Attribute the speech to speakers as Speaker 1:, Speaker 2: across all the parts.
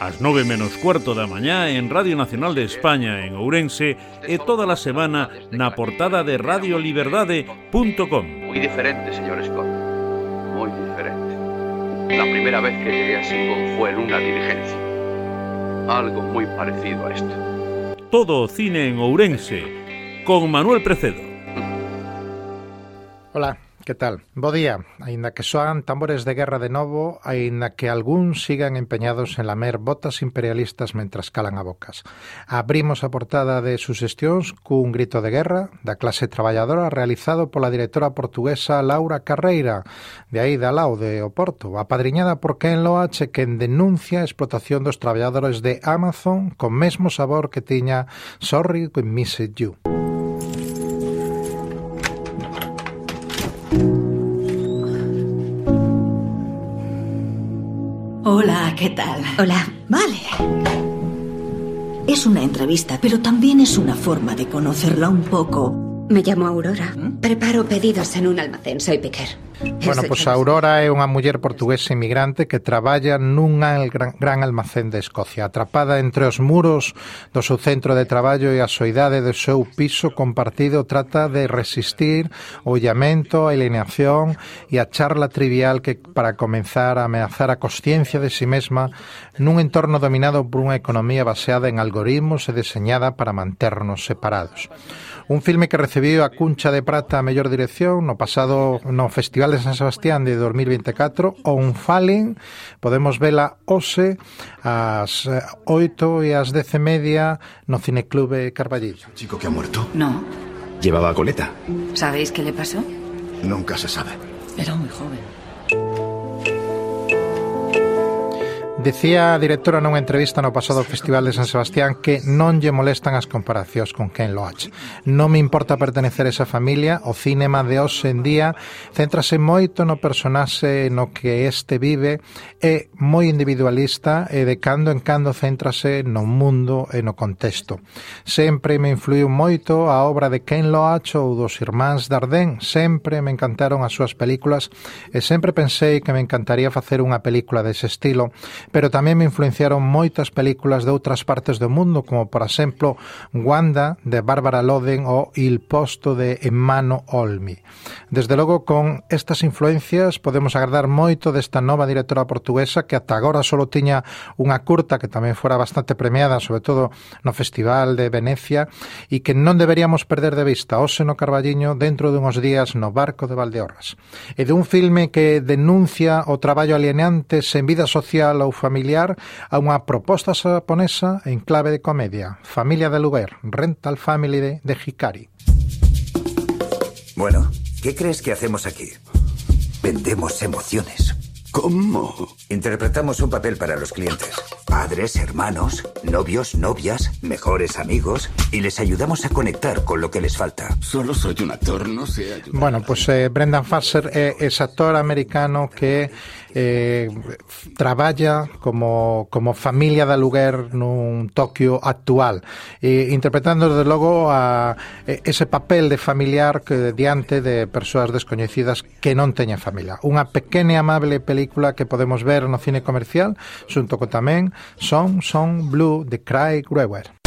Speaker 1: ás nove menos cuarto da mañá en Radio Nacional de España en Ourense e toda a semana na portada de radioliberdade.com.
Speaker 2: Muy diferente, señor Scott. Muy diferente. La primera vez que llegué a Singon fue en una diligencia. Algo muy parecido a esto.
Speaker 1: Todo o cine en Ourense con Manuel Precedo.
Speaker 3: Hola, Que tal? Bo día. Aínda que soan tambores de guerra de novo, aínda que algúns sigan empeñados en lamer botas imperialistas mentras calan a bocas. Abrimos a portada de Susestións cun grito de guerra da clase traballadora realizado pola directora portuguesa Laura Carreira, de aí da Lau de Oporto, apadriñada por Ken Loach, quen denuncia a explotación dos traballadores de Amazon con mesmo sabor que tiña Sorry We Miss You.
Speaker 4: ¿Qué tal?
Speaker 5: Hola.
Speaker 4: Vale. Es una entrevista, pero también es una forma de conocerla un poco.
Speaker 5: Me llamo Aurora. Preparo pedidos en un almacén, soy piquer.
Speaker 3: Bueno, pois pues Aurora é unha muller portuguesa inmigrante que traballa nun gran, gran almacén de Escocia, atrapada entre os muros do seu centro de traballo e a soidade do seu piso compartido, trata de resistir o llamento, a alineación e a charla trivial que para comenzar a ameazar a consciencia de si sí mesma nun entorno dominado por unha economía baseada en algoritmos e deseñada para manternos separados. Un filme que recibiu a cuncha de prata a mellor dirección no pasado no Festival de San Sebastián de 2024 On Falling podemos vela hoxe ás eh, 8 e ás 10 e media no Cineclube Carballillo.
Speaker 6: Chico que ha muerto?
Speaker 4: No.
Speaker 6: ¿Llevaba coleta?
Speaker 4: ¿Sabéis qué le pasó?
Speaker 6: Nunca se sabe.
Speaker 4: Era muy joven.
Speaker 3: Decía a directora nunha entrevista no pasado Festival de San Sebastián que non lle molestan as comparacións con Ken Loach. Non me importa pertenecer a esa familia, o cinema de hoxe en día céntrase moito no personaxe no que este vive, é moi individualista e de cando en cando céntrase no mundo e no contexto. Sempre me influiu moito a obra de Ken Loach ou dos irmáns Dardenne, sempre me encantaron as súas películas e sempre pensei que me encantaría facer unha película dese estilo, pero tamén me influenciaron moitas películas de outras partes do mundo, como por exemplo Wanda de Bárbara Loden ou Il posto de Emmano Olmi. Desde logo con estas influencias podemos agradar moito desta nova directora portuguesa que ata agora só tiña unha curta que tamén fora bastante premiada, sobre todo no Festival de Venecia, e que non deberíamos perder de vista Ose no Carballiño dentro dunhos días no barco de Valdeorras. E dun filme que denuncia o traballo alienante sen vida social ou familiar a unha proposta japonesa en clave de comedia. Familia de Luber, Rental Family de, de Hikari.
Speaker 7: Bueno, ¿qué crees que hacemos aquí? Vendemos emociones.
Speaker 6: ¿Cómo?
Speaker 7: Interpretamos un papel para los clientes. Padres, hermanos, novios, novias, mejores amigos y les ayudamos a conectar con lo que les falta.
Speaker 6: Solo soy un actor, no sé ayudar.
Speaker 3: Bueno, pues eh, Brendan Fraser é ese actor americano que eh, traballa como, como familia de aluguer nun Tokio actual. Eh, interpretando desde logo a, eh, ese papel de familiar que diante de persoas descoñecidas que non teñen familia. Unha pequena e amable película que podemos ver no cine comercial xunto co tamén Son, Son, Blue de Craig Grewer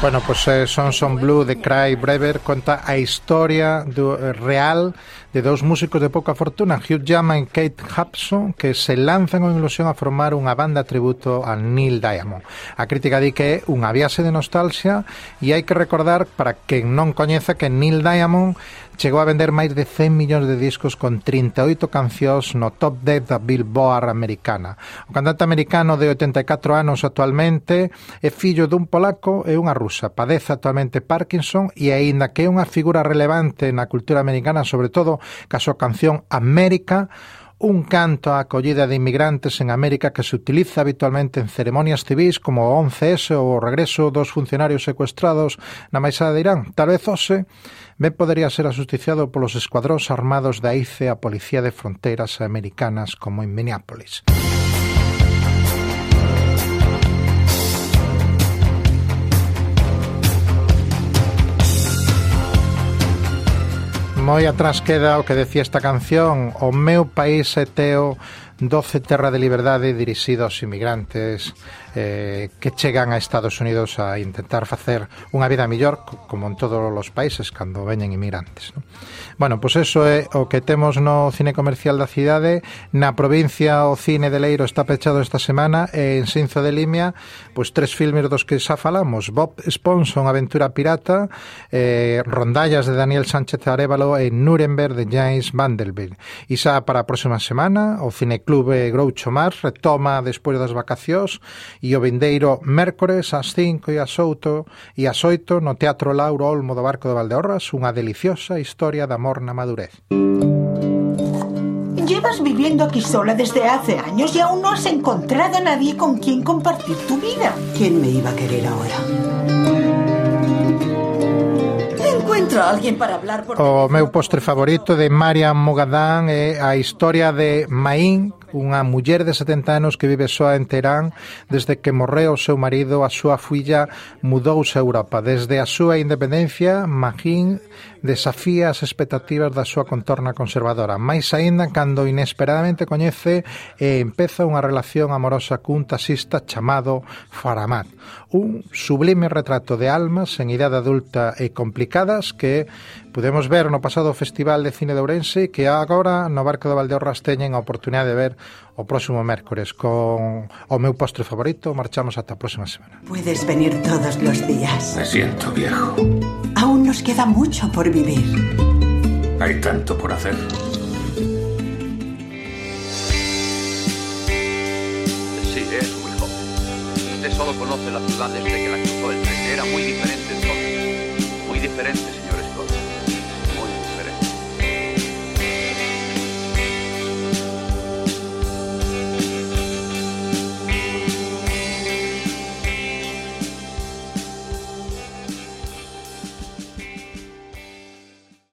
Speaker 3: Bueno, pois pues, eh, son Son Blue de Cry Brever conta a historia do eh, real de dous músicos de pouca fortuna, Hugh Jackman e Kate Hudson, que se lanzan con ilusión a formar unha banda tributo a Neil Diamond. A crítica di que é unha viaxe de nostalgia e hai que recordar para quen non coñeza que Neil Diamond chegou a vender máis de 100 millóns de discos con 38 cancións no top 10 da Billboard americana. O cantante americano de 84 anos actualmente é fillo dun polaco e unha rusa. Padece actualmente Parkinson e aínda que é unha figura relevante na cultura americana, sobre todo ca súa canción América, un canto á acollida de inmigrantes en América que se utiliza habitualmente en ceremonias civis como o 11S ou o regreso dos funcionarios secuestrados na maisada de Irán. Tal vez hoxe ben podería ser asusticiado polos escuadróns armados da ICE a Policía de Fronteiras Americanas como en Minneapolis. Música moi atrás queda o que decía esta canción O meu país é teo 12 Terra de Liberdade dirixido aos inmigrantes eh, que chegan a Estados Unidos a intentar facer unha vida mellor como en todos os países cando veñen inmigrantes ¿no? Bueno, pois pues eso é o que temos no cine comercial da cidade. Na provincia o cine de Leiro está pechado esta semana e en Sinzo de Limia pois pues, tres filmes dos que xa falamos. Bob Sponson, Aventura Pirata eh, Rondallas de Daniel Sánchez Arevalo e Nuremberg de James Vanderbilt. E xa para a próxima semana o cine Clube Groucho Mar retoma despois das vacacións e o vindeiro mércores ás 5 e ás 8 e ás 8 no Teatro Lauro Olmo do Barco de Valdeorras unha deliciosa historia de amor na madurez.
Speaker 8: Llevas viviendo aquí sola desde hace años y aún no has encontrado a nadie con quien compartir tu vida.
Speaker 9: ¿Quién me iba a querer ahora?
Speaker 8: encontra alguén para hablar por
Speaker 3: O meu postre favorito de Mariam Mogadán é a historia de Maín unha muller de 70 anos que vive soa en Terán desde que morreu o seu marido a súa filla mudouse a Europa. Desde a súa independencia Magín desafía as expectativas da súa contorna conservadora. Máis aínda cando inesperadamente coñece e empeza unha relación amorosa cun taxista chamado Faramat. Un sublime retrato de almas en idade adulta e complicadas Que pudemos ver no pasado Festival de Cine de Ourense que agora no Barco de Valdeorras teñen a oportunidade de ver o próximo mércores con o meu postre favorito. Marchamos ata a próxima semana.
Speaker 8: Puedes venir todos los días.
Speaker 6: Me siento viejo.
Speaker 8: Aún nos queda mucho por vivir.
Speaker 6: Hay tanto por hacer.
Speaker 2: Sí, es muy joven. Usted solo conoce la ciudad desde que la cruzó el tren. Era muy diferente entonces. Muy diferente,